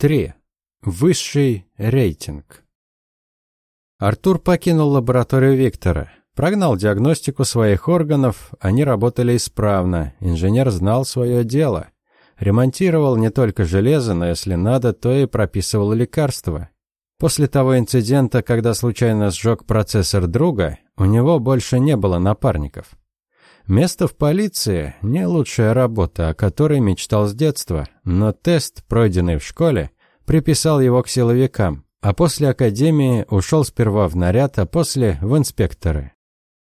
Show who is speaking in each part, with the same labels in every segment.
Speaker 1: 3. Высший рейтинг. Артур покинул лабораторию Виктора. Прогнал диагностику своих органов, они работали исправно, инженер знал свое дело. Ремонтировал не только железо, но если надо, то и прописывал лекарства. После того инцидента, когда случайно сжег процессор друга, у него больше не было напарников. Место в полиции – не лучшая работа, о которой мечтал с детства, но тест, пройденный в школе, приписал его к силовикам, а после академии ушел сперва в наряд, а после в инспекторы.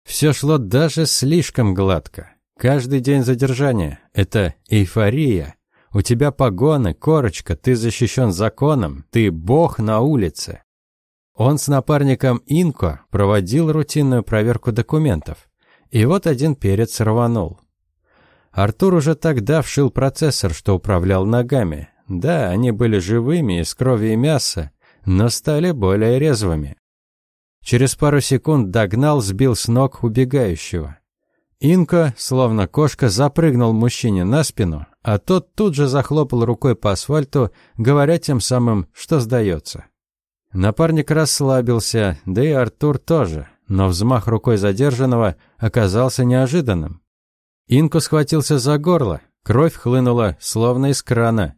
Speaker 1: Все шло даже слишком гладко. Каждый день задержания – это эйфория. У тебя погоны, корочка, ты защищен законом, ты бог на улице. Он с напарником Инко проводил рутинную проверку документов. И вот один перец рванул. Артур уже тогда вшил процессор, что управлял ногами. Да, они были живыми, из крови и мяса, но стали более резвыми. Через пару секунд догнал, сбил с ног убегающего. Инка, словно кошка, запрыгнул мужчине на спину, а тот тут же захлопал рукой по асфальту, говоря тем самым, что сдается. Напарник расслабился, да и Артур тоже, но взмах рукой задержанного оказался неожиданным. Инку схватился за горло, кровь хлынула, словно из крана.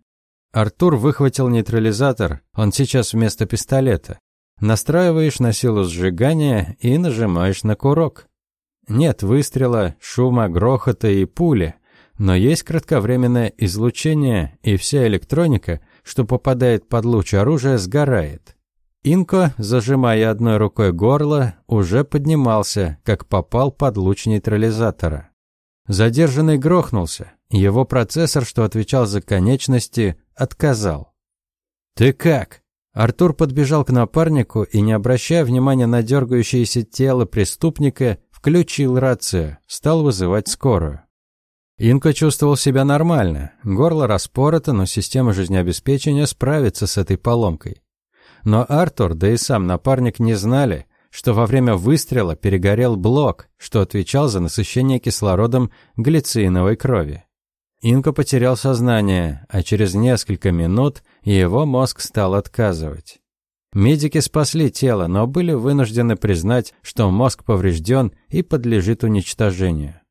Speaker 1: Артур выхватил нейтрализатор, он сейчас вместо пистолета. Настраиваешь на силу сжигания и нажимаешь на курок. Нет выстрела, шума, грохота и пули, но есть кратковременное излучение, и вся электроника, что попадает под луч оружия, сгорает. Инко, зажимая одной рукой горло, уже поднимался, как попал под луч нейтрализатора. Задержанный грохнулся. Его процессор, что отвечал за конечности, отказал. «Ты как?» Артур подбежал к напарнику и, не обращая внимания на дергающееся тело преступника, включил рацию, стал вызывать скорую. Инко чувствовал себя нормально. Горло распорото, но система жизнеобеспечения справится с этой поломкой. Но Артур, да и сам напарник не знали, что во время выстрела перегорел блок, что отвечал за насыщение кислородом глицииновой крови. Инко потерял сознание, а через несколько минут его мозг стал отказывать. Медики спасли тело, но были вынуждены признать, что мозг поврежден и подлежит уничтожению.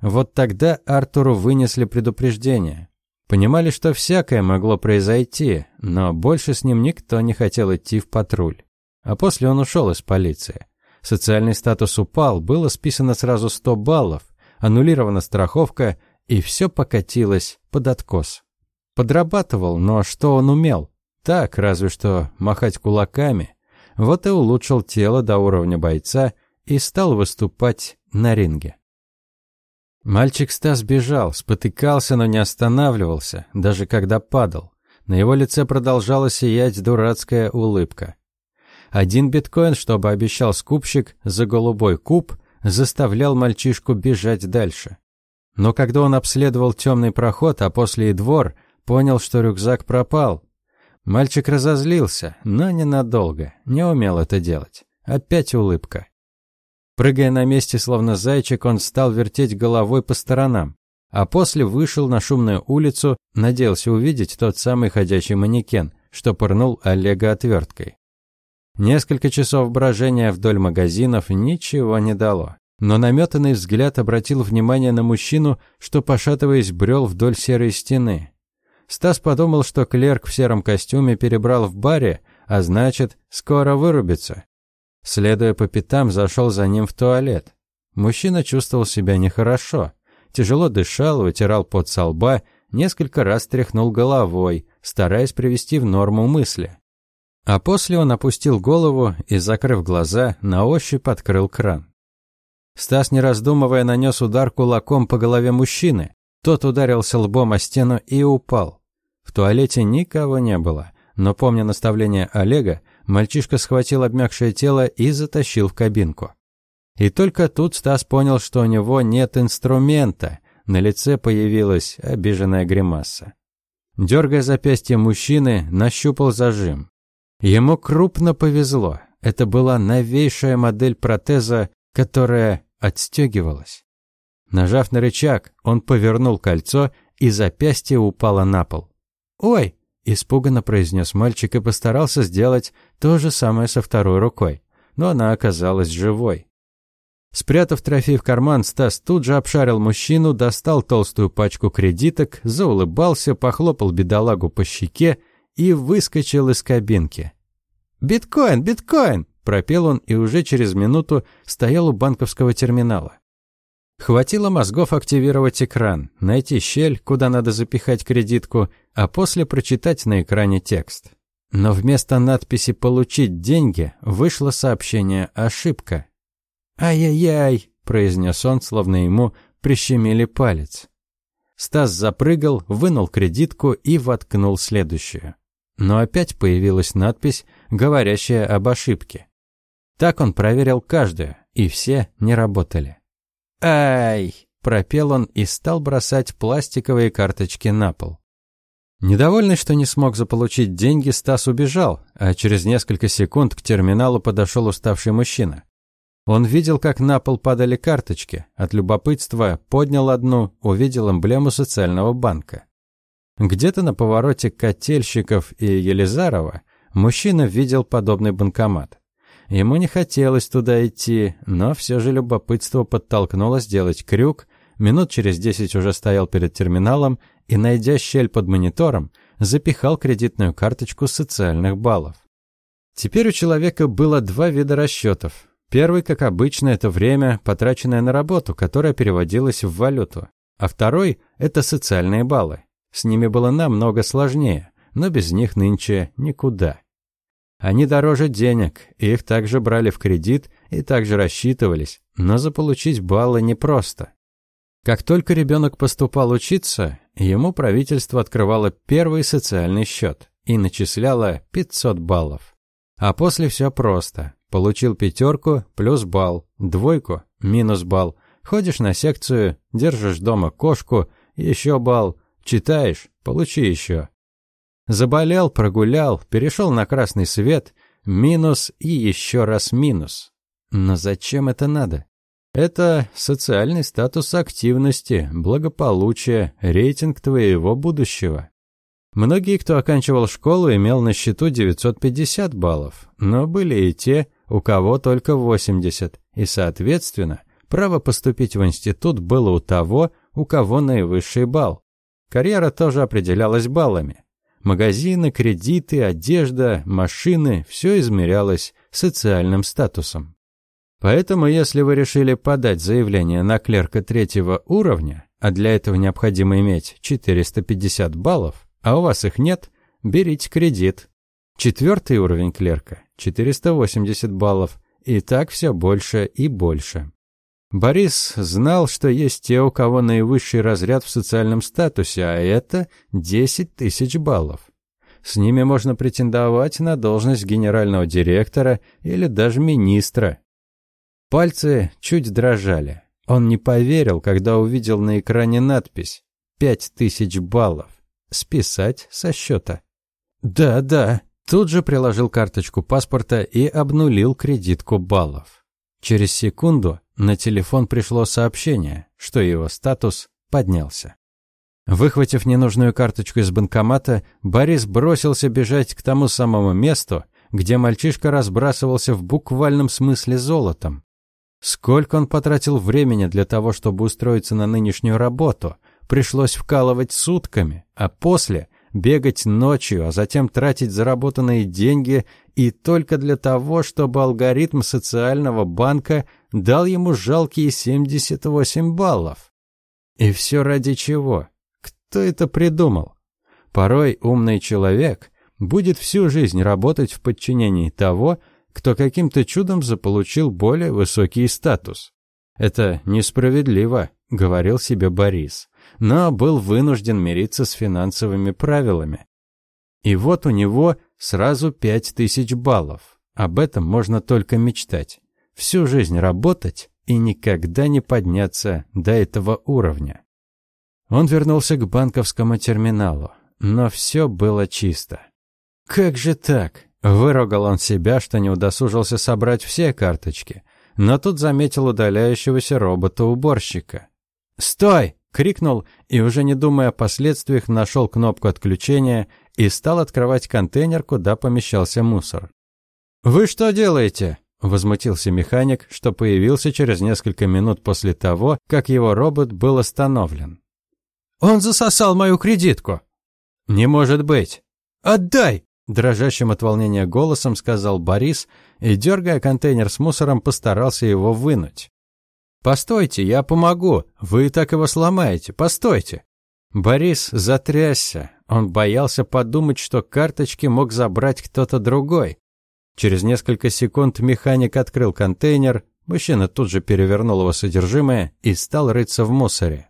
Speaker 1: Вот тогда Артуру вынесли предупреждение. Понимали, что всякое могло произойти, но больше с ним никто не хотел идти в патруль. А после он ушел из полиции. Социальный статус упал, было списано сразу 100 баллов, аннулирована страховка – и все покатилось под откос. Подрабатывал, но что он умел? Так, разве что махать кулаками. Вот и улучшил тело до уровня бойца и стал выступать на ринге. Мальчик Стас бежал, спотыкался, но не останавливался, даже когда падал. На его лице продолжала сиять дурацкая улыбка. Один биткоин, чтобы обещал скупщик за голубой куб, заставлял мальчишку бежать дальше. Но когда он обследовал темный проход, а после и двор, понял, что рюкзак пропал. Мальчик разозлился, но ненадолго, не умел это делать. Опять улыбка. Прыгая на месте, словно зайчик, он стал вертеть головой по сторонам. А после вышел на шумную улицу, надеялся увидеть тот самый ходячий манекен, что пырнул Олега отверткой. Несколько часов брожения вдоль магазинов ничего не дало но наметанный взгляд обратил внимание на мужчину, что, пошатываясь, брел вдоль серой стены. Стас подумал, что клерк в сером костюме перебрал в баре, а значит, скоро вырубится. Следуя по пятам, зашел за ним в туалет. Мужчина чувствовал себя нехорошо. Тяжело дышал, вытирал пот со лба, несколько раз тряхнул головой, стараясь привести в норму мысли. А после он опустил голову и, закрыв глаза, на ощупь открыл кран. Стас, не раздумывая, нанес удар кулаком по голове мужчины. Тот ударился лбом о стену и упал. В туалете никого не было, но, помня наставление Олега, мальчишка схватил обмякшее тело и затащил в кабинку. И только тут Стас понял, что у него нет инструмента. На лице появилась обиженная гримаса. Дергая запястье мужчины, нащупал зажим. Ему крупно повезло. Это была новейшая модель протеза, которая отстегивалась. Нажав на рычаг, он повернул кольцо, и запястье упало на пол. «Ой!» – испуганно произнес мальчик и постарался сделать то же самое со второй рукой. Но она оказалась живой. Спрятав трофей в карман, Стас тут же обшарил мужчину, достал толстую пачку кредиток, заулыбался, похлопал бедолагу по щеке и выскочил из кабинки. «Биткоин! Биткоин!» – пропел он и уже через минуту стоял у банковского терминала. Хватило мозгов активировать экран, найти щель, куда надо запихать кредитку, а после прочитать на экране текст. Но вместо надписи «Получить деньги» вышло сообщение «Ошибка». «Ай-яй-яй», — произнес он, словно ему прищемили палец. Стас запрыгал, вынул кредитку и воткнул следующую. Но опять появилась надпись, говорящая об ошибке. Так он проверил каждую, и все не работали. «Ай!» – пропел он и стал бросать пластиковые карточки на пол. Недовольный, что не смог заполучить деньги, Стас убежал, а через несколько секунд к терминалу подошел уставший мужчина. Он видел, как на пол падали карточки. От любопытства поднял одну, увидел эмблему социального банка. Где-то на повороте Котельщиков и Елизарова мужчина видел подобный банкомат. Ему не хотелось туда идти, но все же любопытство подтолкнуло сделать крюк. Минут через десять уже стоял перед терминалом и, найдя щель под монитором, запихал кредитную карточку социальных баллов. Теперь у человека было два вида расчетов. Первый, как обычно, это время, потраченное на работу, которое переводилось в валюту. А второй – это социальные баллы. С ними было намного сложнее, но без них нынче никуда. Они дороже денег, их также брали в кредит и также рассчитывались, но заполучить баллы непросто. Как только ребенок поступал учиться, ему правительство открывало первый социальный счет и начисляло 500 баллов. А после все просто. Получил пятерку плюс балл, двойку минус балл. Ходишь на секцию, держишь дома кошку, еще балл, читаешь, получи еще. Заболел, прогулял, перешел на красный свет, минус и еще раз минус. Но зачем это надо? Это социальный статус активности, благополучие, рейтинг твоего будущего. Многие, кто оканчивал школу, имел на счету 950 баллов, но были и те, у кого только 80, и, соответственно, право поступить в институт было у того, у кого наивысший балл. Карьера тоже определялась баллами. Магазины, кредиты, одежда, машины – все измерялось социальным статусом. Поэтому, если вы решили подать заявление на клерка третьего уровня, а для этого необходимо иметь 450 баллов, а у вас их нет, берите кредит. Четвертый уровень клерка – 480 баллов, и так все больше и больше. Борис знал, что есть те, у кого наивысший разряд в социальном статусе, а это 10 тысяч баллов. С ними можно претендовать на должность генерального директора или даже министра. Пальцы чуть дрожали. Он не поверил, когда увидел на экране надпись «Пять тысяч баллов. Списать со счета». «Да, да». Тут же приложил карточку паспорта и обнулил кредитку баллов. Через секунду на телефон пришло сообщение, что его статус поднялся. Выхватив ненужную карточку из банкомата, Борис бросился бежать к тому самому месту, где мальчишка разбрасывался в буквальном смысле золотом. Сколько он потратил времени для того, чтобы устроиться на нынешнюю работу, пришлось вкалывать сутками, а после бегать ночью, а затем тратить заработанные деньги и только для того, чтобы алгоритм социального банка дал ему жалкие 78 баллов. И все ради чего? Кто это придумал? Порой умный человек будет всю жизнь работать в подчинении того, кто каким-то чудом заполучил более высокий статус. Это несправедливо, говорил себе Борис, но был вынужден мириться с финансовыми правилами. И вот у него сразу пять тысяч баллов. Об этом можно только мечтать всю жизнь работать и никогда не подняться до этого уровня. Он вернулся к банковскому терминалу, но все было чисто. «Как же так?» – выругал он себя, что не удосужился собрать все карточки, но тут заметил удаляющегося робота-уборщика. «Стой!» крикнул и, уже не думая о последствиях, нашел кнопку отключения и стал открывать контейнер, куда помещался мусор. «Вы что делаете?» – возмутился механик, что появился через несколько минут после того, как его робот был остановлен. «Он засосал мою кредитку!» «Не может быть!» «Отдай!» – дрожащим от волнения голосом сказал Борис и, дергая контейнер с мусором, постарался его вынуть. «Постойте, я помогу. Вы так его сломаете. Постойте». Борис затрясся. Он боялся подумать, что карточки мог забрать кто-то другой. Через несколько секунд механик открыл контейнер, мужчина тут же перевернул его содержимое и стал рыться в мусоре.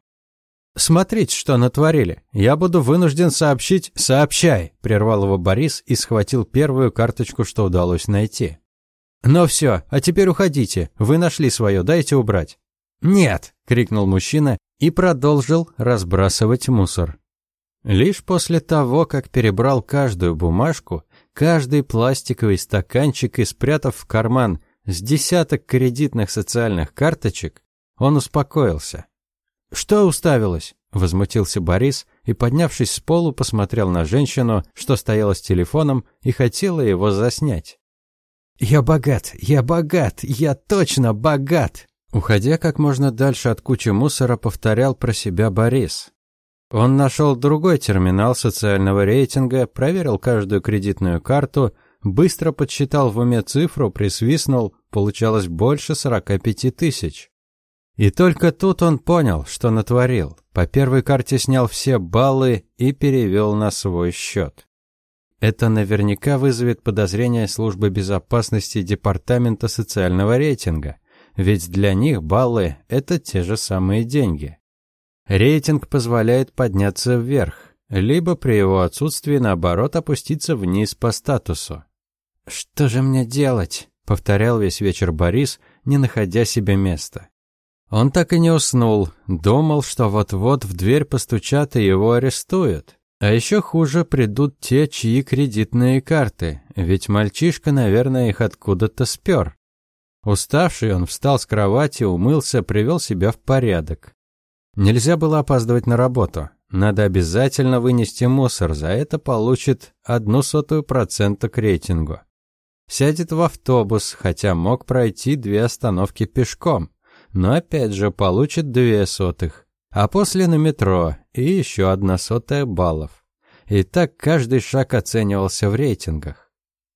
Speaker 1: «Смотрите, что натворили. Я буду вынужден сообщить...» «Сообщай!» – прервал его Борис и схватил первую карточку, что удалось найти. «Ну все, а теперь уходите. Вы нашли свое, дайте убрать». «Нет!» – крикнул мужчина и продолжил разбрасывать мусор. Лишь после того, как перебрал каждую бумажку, каждый пластиковый стаканчик и спрятав в карман с десяток кредитных социальных карточек, он успокоился. «Что уставилось?» – возмутился Борис и, поднявшись с полу, посмотрел на женщину, что стояла с телефоном и хотела его заснять. «Я богат, я богат, я точно богат!» Уходя как можно дальше от кучи мусора, повторял про себя Борис. Он нашел другой терминал социального рейтинга, проверил каждую кредитную карту, быстро подсчитал в уме цифру, присвистнул, получалось больше 45 тысяч. И только тут он понял, что натворил. По первой карте снял все баллы и перевел на свой счет. Это наверняка вызовет подозрение службы безопасности Департамента социального рейтинга, ведь для них баллы – это те же самые деньги. Рейтинг позволяет подняться вверх, либо при его отсутствии, наоборот, опуститься вниз по статусу. «Что же мне делать?» – повторял весь вечер Борис, не находя себе места. Он так и не уснул, думал, что вот-вот в дверь постучат и его арестуют. А еще хуже придут те, чьи кредитные карты, ведь мальчишка, наверное, их откуда-то спер. Уставший, он встал с кровати, умылся, привел себя в порядок. Нельзя было опаздывать на работу. Надо обязательно вынести мусор, за это получит одну сотую процента к рейтингу. Сядет в автобус, хотя мог пройти две остановки пешком, но опять же получит две сотых а после на метро и еще одна сотая баллов. И так каждый шаг оценивался в рейтингах.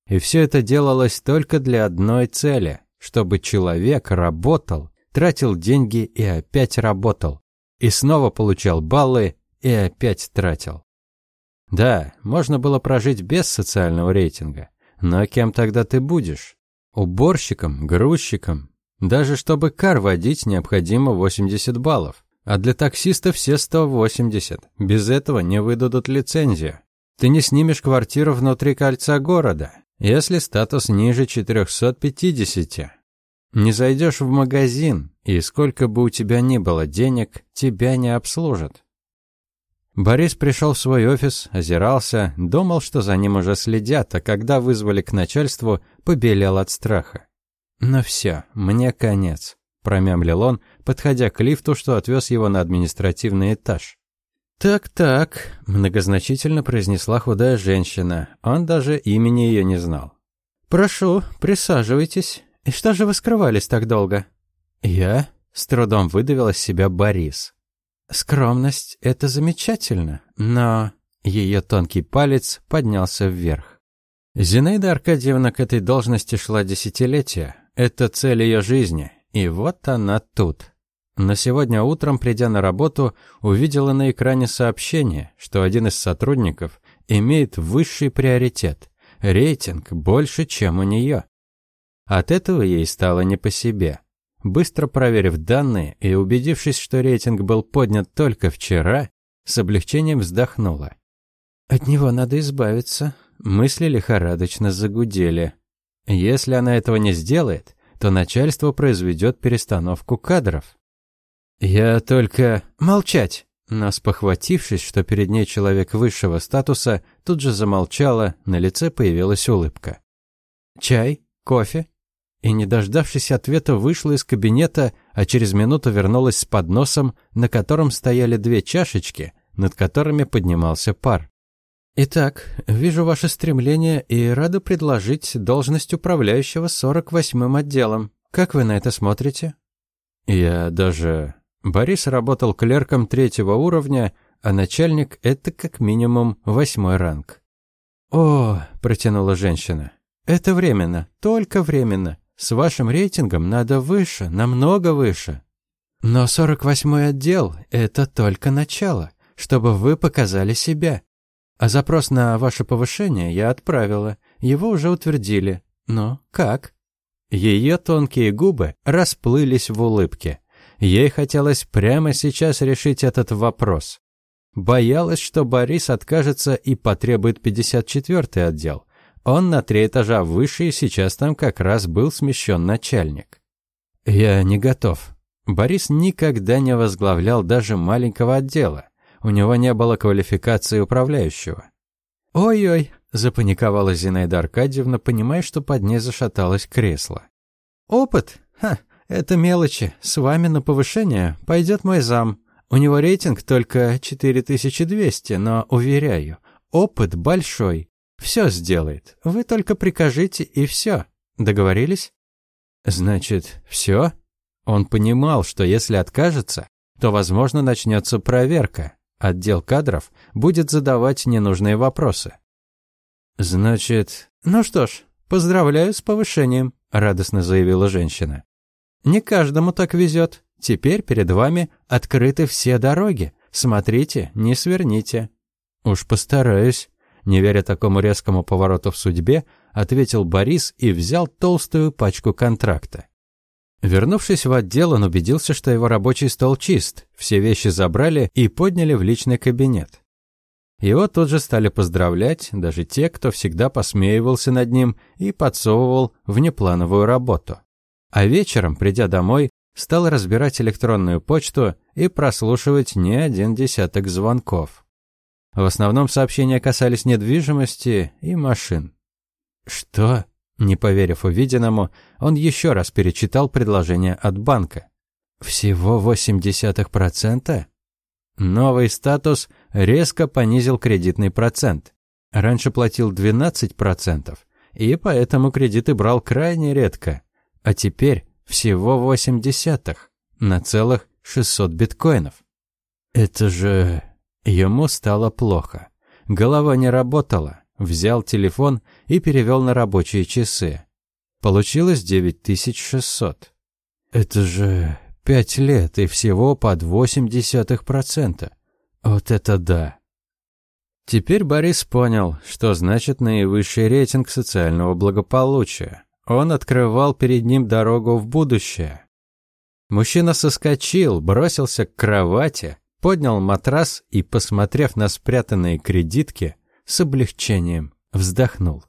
Speaker 1: И все это делалось только для одной цели, чтобы человек работал, тратил деньги и опять работал, и снова получал баллы и опять тратил. Да, можно было прожить без социального рейтинга, но кем тогда ты будешь? Уборщиком, грузчиком? Даже чтобы кар водить, необходимо 80 баллов. А для таксиста все 180. Без этого не выдадут лицензию. Ты не снимешь квартиру внутри кольца города, если статус ниже 450. Не зайдешь в магазин, и сколько бы у тебя ни было денег, тебя не обслужат. Борис пришел в свой офис, озирался, думал, что за ним уже следят, а когда вызвали к начальству, побелел от страха. «Ну все, мне конец», – промямлил он, подходя к лифту, что отвез его на административный этаж. «Так-так», – многозначительно произнесла худая женщина. Он даже имени ее не знал. «Прошу, присаживайтесь. И что же вы скрывались так долго?» «Я?» – с трудом выдавил из себя Борис. «Скромность – это замечательно, но...» Ее тонкий палец поднялся вверх. Зинаида Аркадьевна к этой должности шла десятилетия. Это цель ее жизни. И вот она тут. Но сегодня утром, придя на работу, увидела на экране сообщение, что один из сотрудников имеет высший приоритет – рейтинг больше, чем у нее. От этого ей стало не по себе. Быстро проверив данные и убедившись, что рейтинг был поднят только вчера, с облегчением вздохнула. От него надо избавиться. Мысли лихорадочно загудели. Если она этого не сделает, то начальство произведет перестановку кадров. «Я только...» «Молчать!» Но спохватившись, что перед ней человек высшего статуса, тут же замолчала, на лице появилась улыбка. «Чай? Кофе?» И, не дождавшись ответа, вышла из кабинета, а через минуту вернулась с подносом, на котором стояли две чашечки, над которыми поднимался пар. «Итак, вижу ваше стремление и рада предложить должность управляющего 48-м отделом. Как вы на это смотрите?» «Я даже...» Борис работал клерком третьего уровня, а начальник — это как минимум восьмой ранг. «О», — протянула женщина, — «это временно, только временно. С вашим рейтингом надо выше, намного выше. Но 48-й отдел — это только начало, чтобы вы показали себя. А запрос на ваше повышение я отправила, его уже утвердили. Но как? Ее тонкие губы расплылись в улыбке. Ей хотелось прямо сейчас решить этот вопрос. Боялась, что Борис откажется и потребует 54-й отдел. Он на три этажа выше, и сейчас там как раз был смещен начальник. «Я не готов». Борис никогда не возглавлял даже маленького отдела. У него не было квалификации управляющего. «Ой-ой», – запаниковала Зинаида Аркадьевна, понимая, что под ней зашаталось кресло. «Опыт? Ха, это мелочи. С вами на повышение пойдет мой зам. У него рейтинг только 4200, но, уверяю, опыт большой. Все сделает. Вы только прикажите, и все. Договорились?» «Значит, все?» Он понимал, что если откажется, то, возможно, начнется проверка, Отдел кадров будет задавать ненужные вопросы. Значит, ну что ж, поздравляю с повышением, радостно заявила женщина. Не каждому так везет. Теперь перед вами открыты все дороги. Смотрите, не сверните. Уж постараюсь, не веря такому резкому повороту в судьбе, ответил Борис и взял толстую пачку контракта. Вернувшись в отдел, он убедился, что его рабочий стол чист, все вещи забрали и подняли в личный кабинет. Его тут же стали поздравлять, даже те, кто всегда посмеивался над ним и подсовывал внеплановую работу. А вечером, придя домой, стал разбирать электронную почту и прослушивать не один десяток звонков. В основном сообщения касались недвижимости и машин. «Что?» Не поверив увиденному, он еще раз перечитал предложение от банка. Всего 0,8%? Новый статус резко понизил кредитный процент. Раньше платил 12%, и поэтому кредиты брал крайне редко. А теперь всего 8 десятых на целых 600 биткоинов. Это же... Ему стало плохо. Голова не работала. Взял телефон и перевел на рабочие часы. Получилось 9600. Это же пять лет и всего под 0,8%. Вот это да. Теперь Борис понял, что значит наивысший рейтинг социального благополучия. Он открывал перед ним дорогу в будущее. Мужчина соскочил, бросился к кровати, поднял матрас и, посмотрев на спрятанные кредитки, с облегчением вздохнул.